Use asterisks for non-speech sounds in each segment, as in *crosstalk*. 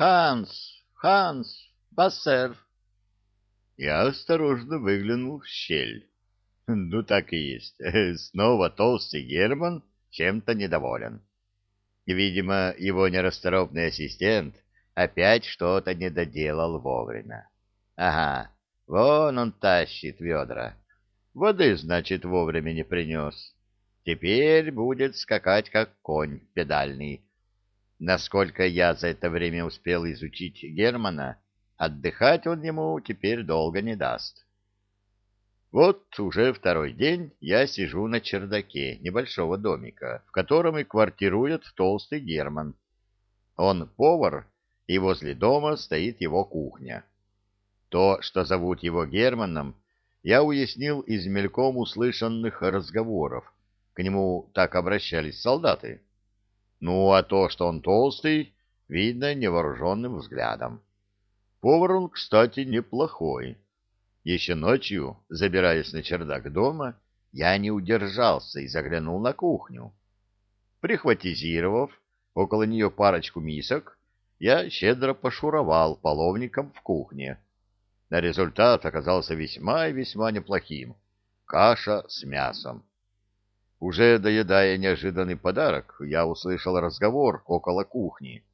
Ханс, Ханс, бассер. Я осторожно выглянул в щель. Ну, так и есть. *laughs* Снова толстый Герман чем-то недоволен. Видимо, его нерасторопный ассистент опять что-то не доделал вовремя. Ага, вон он тащит ведра. Воды, значит, вовремя не принес. Теперь будет скакать, как конь педальный. Насколько я за это время успел изучить Германа, отдыхать он ему теперь долго не даст. Вот уже второй день я сижу на чердаке небольшого домика, в котором и квартирует толстый Герман. Он повар, и возле дома стоит его кухня. То, что зовут его Германом, я уяснил из мельком услышанных разговоров. К нему так обращались солдаты. Ну, а то, что он толстый, видно невооруженным взглядом. Повар он, кстати, неплохой. Еще ночью, забираясь на чердак дома, я не удержался и заглянул на кухню. Прихватизировав около нее парочку мисок, я щедро пошуровал половником в кухне. На результат оказался весьма и весьма неплохим. Каша с мясом. Уже доедая неожиданный подарок, я услышал разговор около кухни.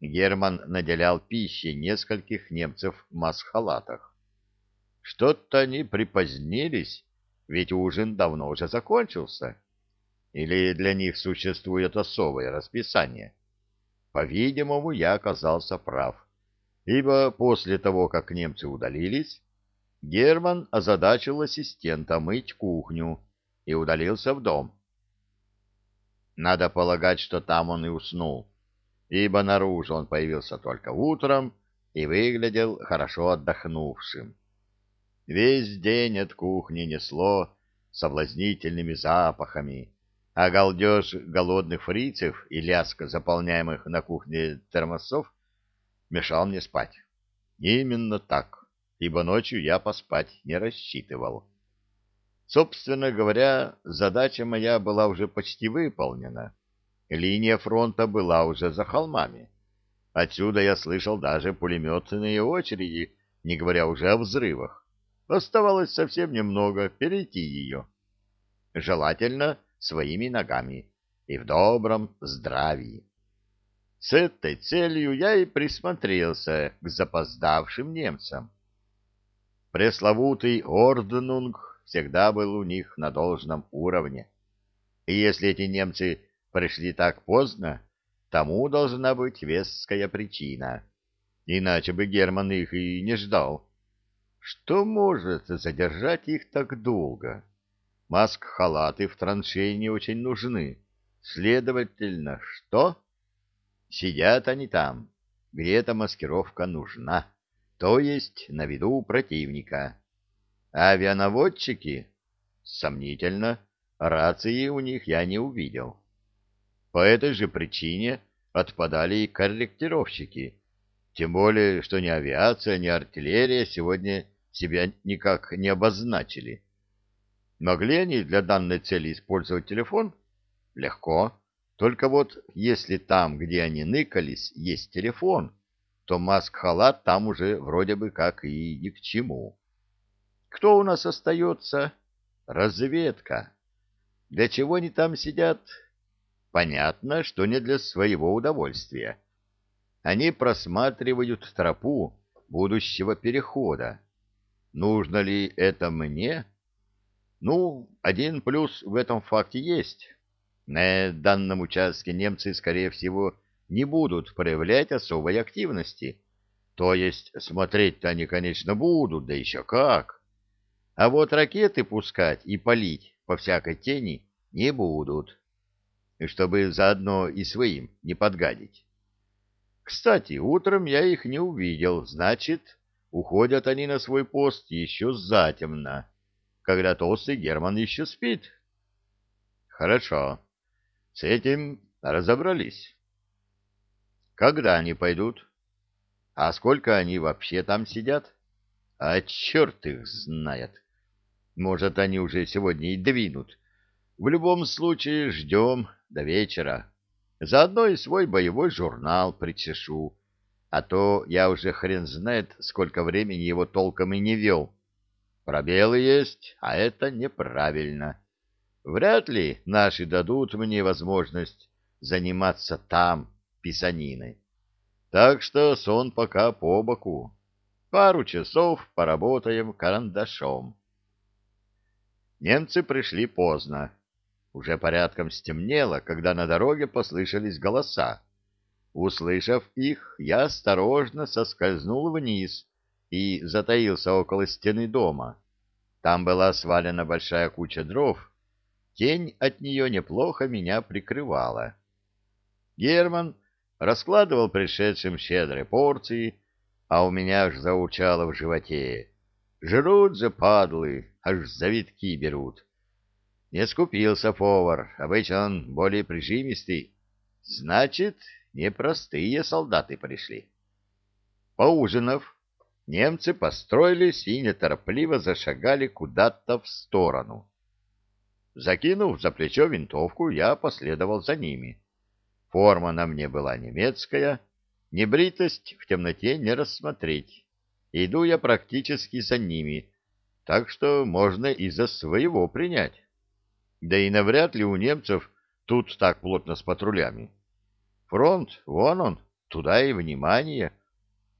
Герман наделял пищей нескольких немцев в масхалатах. Что-то они припозднились, ведь ужин давно уже закончился. Или для них существует особое расписание? По-видимому, я оказался прав, ибо после того, как немцы удалились, Герман озадачил ассистента мыть кухню и удалился в дом. Надо полагать, что там он и уснул, ибо наружу он появился только утром и выглядел хорошо отдохнувшим. Весь день от кухни несло соблазнительными запахами, а галдеж голодных фрицев и лязг заполняемых на кухне термосов мешал мне спать. Именно так, ибо ночью я поспать не рассчитывал. Собственно говоря, задача моя была уже почти выполнена. Линия фронта была уже за холмами. Отсюда я слышал даже пулеметные очереди, не говоря уже о взрывах. Оставалось совсем немного перейти ее. Желательно своими ногами и в добром здравии. С этой целью я и присмотрелся к запоздавшим немцам. Пресловутый орднунг всегда был у них на должном уровне. И если эти немцы пришли так поздно, тому должна быть веская причина. Иначе бы Герман их и не ждал. Что может задержать их так долго? Маск-халаты в траншеи не очень нужны. Следовательно, что? Сидят они там, где эта маскировка нужна, то есть на виду у противника. Авианаводчики? Сомнительно, рации у них я не увидел. По этой же причине отпадали и корректировщики, тем более, что ни авиация, ни артиллерия сегодня себя никак не обозначили. Могли они для данной цели использовать телефон? Легко. Только вот если там, где они ныкались, есть телефон, то маск-халат там уже вроде бы как и ни к чему. Кто у нас остается? Разведка. Для чего они там сидят? Понятно, что не для своего удовольствия. Они просматривают тропу будущего перехода. Нужно ли это мне? Ну, один плюс в этом факте есть. На данном участке немцы, скорее всего, не будут проявлять особой активности. То есть смотреть-то они, конечно, будут, да еще как. А вот ракеты пускать и палить по всякой тени не будут, чтобы заодно и своим не подгадить. Кстати, утром я их не увидел, значит, Уходят они на свой пост еще затемно, когда толстый Герман еще спит. Хорошо, с этим разобрались. Когда они пойдут? А сколько они вообще там сидят? А черт их знает. Может, они уже сегодня и двинут. В любом случае ждем до вечера. Заодно и свой боевой журнал причешу а то я уже хрен знает, сколько времени его толком и не вел. Пробелы есть, а это неправильно. Вряд ли наши дадут мне возможность заниматься там писаниной. Так что сон пока по боку. Пару часов поработаем карандашом. Немцы пришли поздно. Уже порядком стемнело, когда на дороге послышались голоса. Услышав их, я осторожно соскользнул вниз и затаился около стены дома. Там была свалена большая куча дров. Тень от нее неплохо меня прикрывала. Герман раскладывал пришедшим щедрые порции, а у меня аж заурчало в животе. Жрут же падлы, аж завитки берут. Не скупился повар, обычно он более прижимистый. Значит, непростые солдаты пришли. Поужинав, немцы построились и неторопливо зашагали куда-то в сторону. Закинув за плечо винтовку, я последовал за ними. Форма на мне была немецкая, небритость в темноте не рассмотреть. Иду я практически за ними, так что можно и за своего принять. Да и навряд ли у немцев тут так плотно с патрулями. Фронт, вон он, туда и внимание.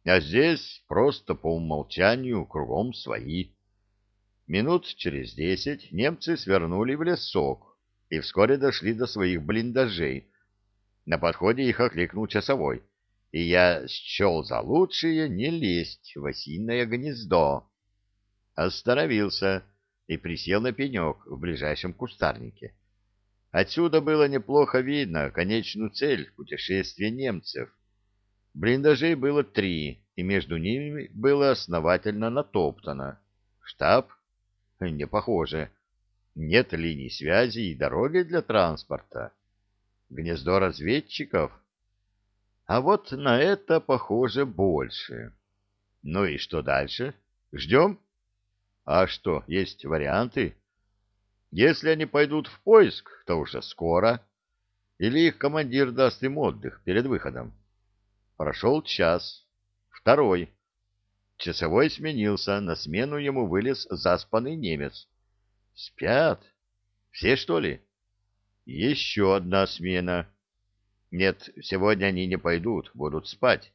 А здесь просто по умолчанию кругом свои. Минут через десять немцы свернули в лесок и вскоре дошли до своих блиндажей, на подходе их окликнул часовой, и я счел за лучшее не лезть в осиное гнездо. Остановился и присел на пенек в ближайшем кустарнике. Отсюда было неплохо видно конечную цель путешествия немцев. Блиндажей было три, и между ними было основательно натоптано. Штаб? Не похоже. Нет линий связи и дороги для транспорта. Гнездо разведчиков? А вот на это похоже больше. Ну и что дальше? Ждем? А что, есть варианты? Если они пойдут в поиск, то уже скоро. Или их командир даст им отдых перед выходом. Прошел час. Второй. Часовой сменился, на смену ему вылез заспанный немец. Спят? Все, что ли? Еще одна смена. Нет, сегодня они не пойдут, будут спать.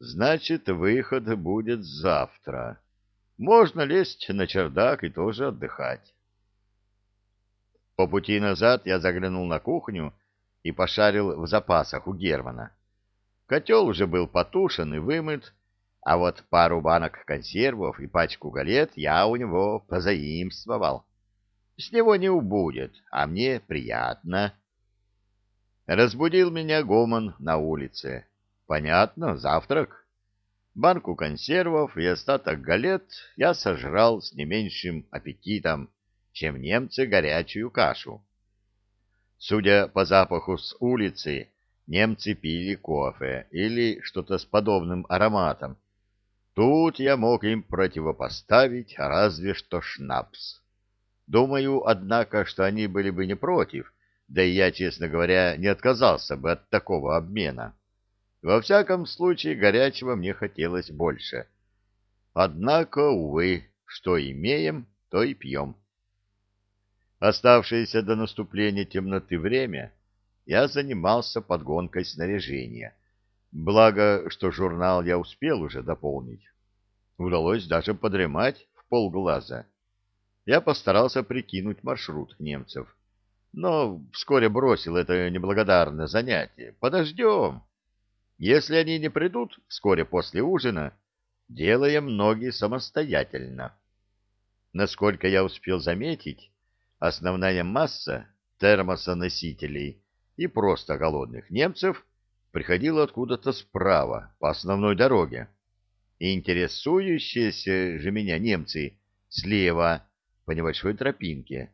Значит, выход будет завтра. Можно лезть на чердак и тоже отдыхать. По пути назад я заглянул на кухню и пошарил в запасах у Германа. Котел уже был потушен и вымыт, а вот пару банок консервов и пачку галет я у него позаимствовал. С него не убудет, а мне приятно. Разбудил меня гомон на улице. Понятно, завтрак. Банку консервов и остаток галет я сожрал с не меньшим аппетитом, чем немцы горячую кашу. Судя по запаху с улицы, немцы пили кофе или что-то с подобным ароматом. Тут я мог им противопоставить разве что шнапс. Думаю, однако, что они были бы не против, да и я, честно говоря, не отказался бы от такого обмена. Во всяком случае, горячего мне хотелось больше. Однако, увы, что имеем, то и пьем. Оставшееся до наступления темноты время я занимался подгонкой снаряжения. Благо, что журнал я успел уже дополнить. Удалось даже подремать в полглаза я постарался прикинуть маршрут немцев. Но вскоре бросил это неблагодарное занятие. Подождем. Если они не придут вскоре после ужина, делаем ноги самостоятельно. Насколько я успел заметить, основная масса термосоносителей и просто голодных немцев приходила откуда-то справа, по основной дороге. Интересующиеся же меня немцы слева по небольшой тропинке,